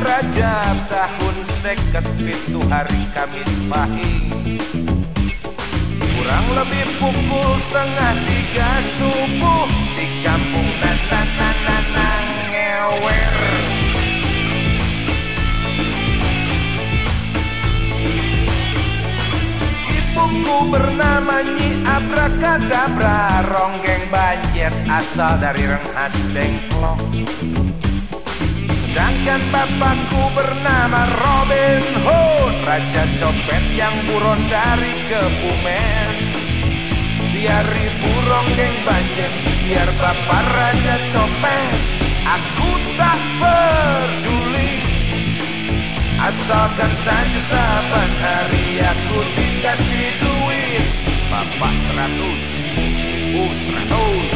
Rajab tahun seket pintu hari Kamis Pahing Kurang lebih pukul setengah tiga subuh Di kampung Nananananang ngewer. Ibuku bernama Nyi Abrakadabra Ronggeng banjir asal dari Renghas Dengklok Sedangkan bapakku bernama Robin Hood Raja copet yang buron dari Kebumen. Biar ibu ronggeng banjir Biar bapak raja copet. Aku tak peduli Asalkan saja saban hari aku dikasih duit. Bapak seratus, ibu seratus.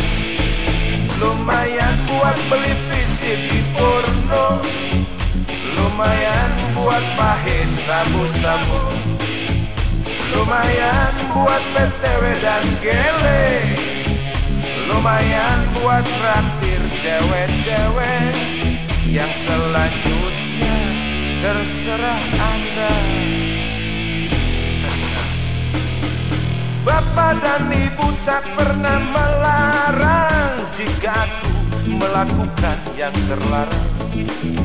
Lumayan buat beli Lumayan buat pahe sabu-sabu. Lumayan buat BTW dan gele Lumayan buat traktir cewek-cewek Yang selanjutnya terserah anda. Bapak dan ibu tak pernah melarang Jika aku melakukan yang terlarang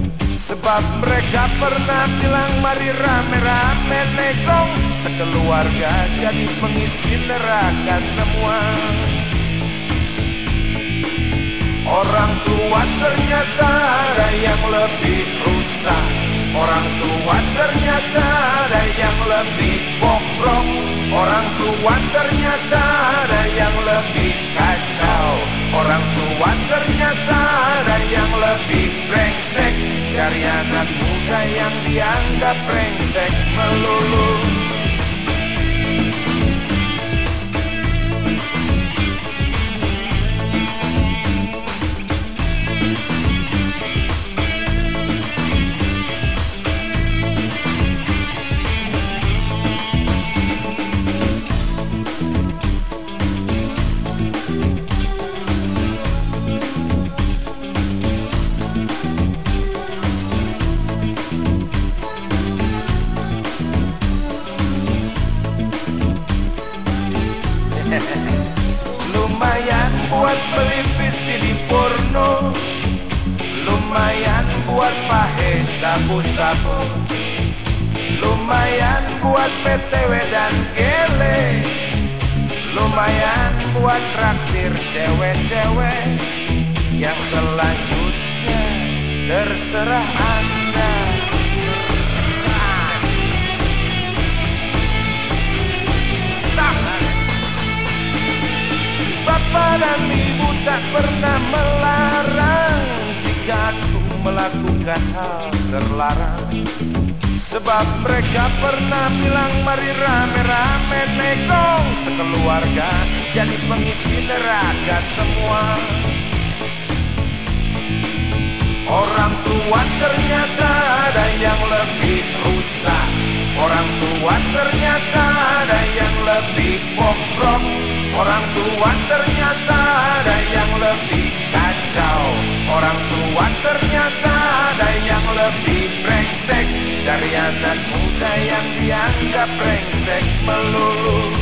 Sebab mereka pernah bilang mari rame-rame negong Sekeluarga jadi pengisi neraka semua. Orang tua ternyata ada yang lebih rusak. Orang tua ternyata ada yang lebih bobrok Dari anak muda yang dianggap brengsek melulu Lumayan buat beli VCD porno. Lumayan buat pahe sabu-sabu. Lumayan buat PTW dan gele. Lumayan buat traktir cewek-cewek Yang selanjutnya terserah Ibu tak pernah melarang. Jika aku melakukan hal terlarang Sebab mereka pernah bilang mari rame-rame negong Sekeluarga jadi pengisi neraka semua. Orang tua Orang tua ternyata ada yang lebih kacau. Orang tua ternyata ada yang lebih brengsek. Dari anak muda yang dianggap brengsek melulu